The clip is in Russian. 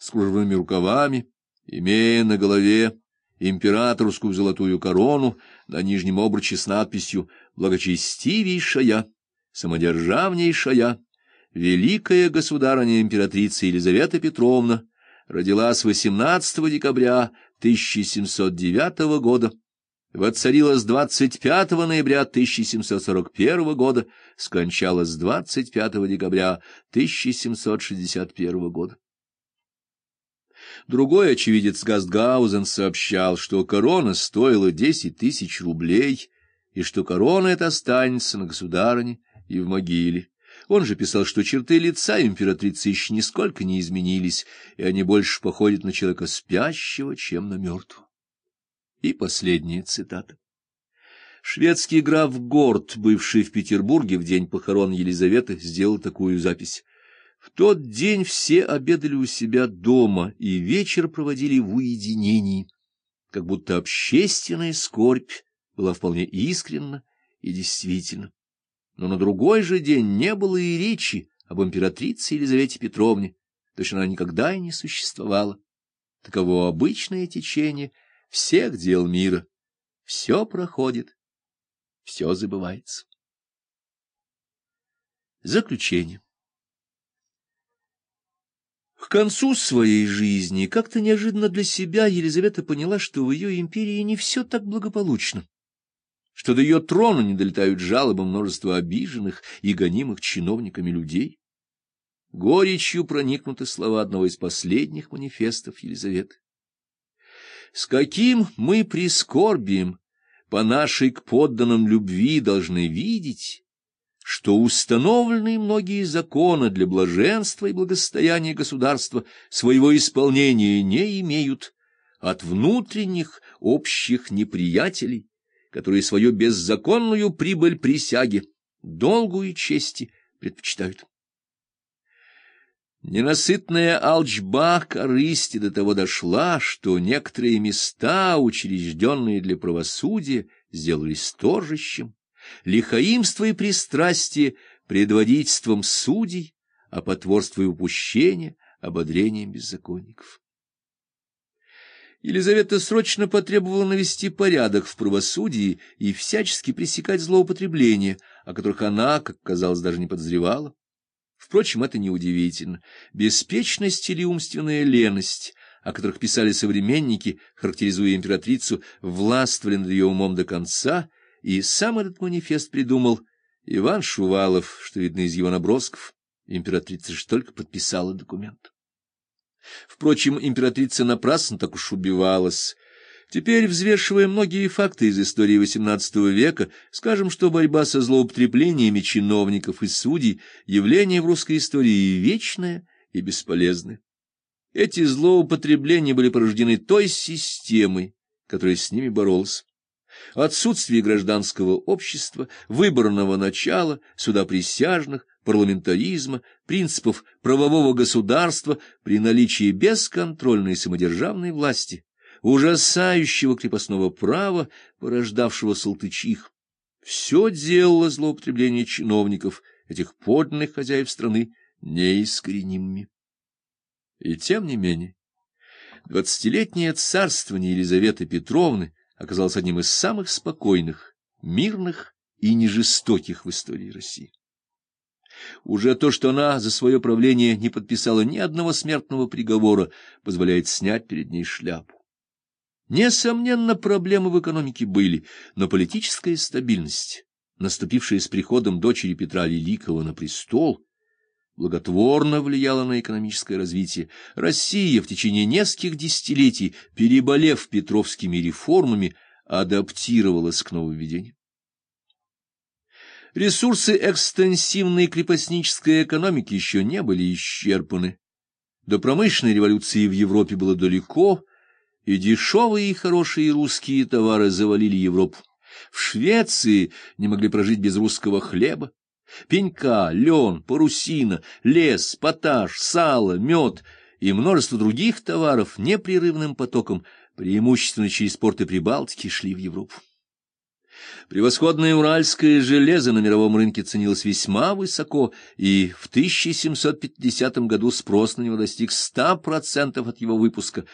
с кружевными рукавами, имея на голове императорскую золотую корону на нижнем обруче с надписью «Благочестивейшая, самодержавнейшая, великая государыня-императрица Елизавета Петровна» родилась 18 декабря 1709 года, воцарилась 25 ноября 1741 года, скончалась 25 декабря 1761 года. Другой очевидец Гастгаузен сообщал, что корона стоила десять тысяч рублей, и что корона эта останется на государыне и в могиле. Он же писал, что черты лица императрицы еще нисколько не изменились, и они больше походят на человека спящего, чем на мертвого. И последняя цитата. Шведский граф Горд, бывший в Петербурге в день похорон Елизаветы, сделал такую запись. В тот день все обедали у себя дома и вечер проводили в уединении, как будто общественная скорбь была вполне искренна и действительна. Но на другой же день не было и речи об императрице Елизавете Петровне, точно она никогда и не существовала. Таково обычное течение всех дел мира. Все проходит, все забывается. Заключение. Концу своей жизни, как-то неожиданно для себя, Елизавета поняла, что в ее империи не все так благополучно, что до ее трона не долетают жалобы множества обиженных и гонимых чиновниками людей. Горечью проникнуты слова одного из последних манифестов Елизаветы. «С каким мы прискорбием по нашей к подданным любви должны видеть, что установленные многие законы для блаженства и благостояния государства своего исполнения не имеют от внутренних общих неприятелей, которые свою беззаконную прибыль присяги, долгую чести предпочитают. Ненасытная алчба корысти до того дошла, что некоторые места, учрежденные для правосудия, сделались торжищем, лихаимство и пристрастие предводительством судей, а потворство и упущение ободрением беззаконников. Елизавета срочно потребовала навести порядок в правосудии и всячески пресекать злоупотребления, о которых она, как казалось, даже не подозревала. Впрочем, это неудивительно. Беспечность или умственная леность, о которых писали современники, характеризуя императрицу, властвовали над ее умом до конца — и сам этот манифест придумал Иван Шувалов, что видно из его набросков. Императрица же только подписала документ. Впрочем, императрица напрасно так уж убивалась. Теперь, взвешивая многие факты из истории XVIII века, скажем, что борьба со злоупотреблениями чиновников и судей — явление в русской истории вечное и бесполезное. Эти злоупотребления были порождены той системой, которая с ними боролась отсутствие гражданского общества, выборного начала, суда присяжных, парламентаризма, принципов правового государства при наличии бесконтрольной самодержавной власти, ужасающего крепостного права, порождавшего салтычих. Все делало злоупотребление чиновников, этих подлинных хозяев страны, неискоренимыми. И тем не менее, двадцатилетнее царствование Елизаветы Петровны оказалась одним из самых спокойных, мирных и нежестоких в истории России. Уже то, что она за свое правление не подписала ни одного смертного приговора, позволяет снять перед ней шляпу. Несомненно, проблемы в экономике были, но политическая стабильность, наступившая с приходом дочери Петра Великого на престол, благотворно влияла на экономическое развитие. Россия в течение нескольких десятилетий, переболев петровскими реформами, адаптировалась к нововведениям. Ресурсы экстенсивной крепостнической экономики еще не были исчерпаны. До промышленной революции в Европе было далеко, и дешевые и хорошие русские товары завалили Европу. В Швеции не могли прожить без русского хлеба. Пенька, лен, парусина, лес, поташ, сало, мед и множество других товаров непрерывным потоком, преимущественно через порты Прибалтики, шли в Европу. Превосходное уральское железо на мировом рынке ценилось весьма высоко, и в 1750 году спрос на него достиг 100% от его выпуска,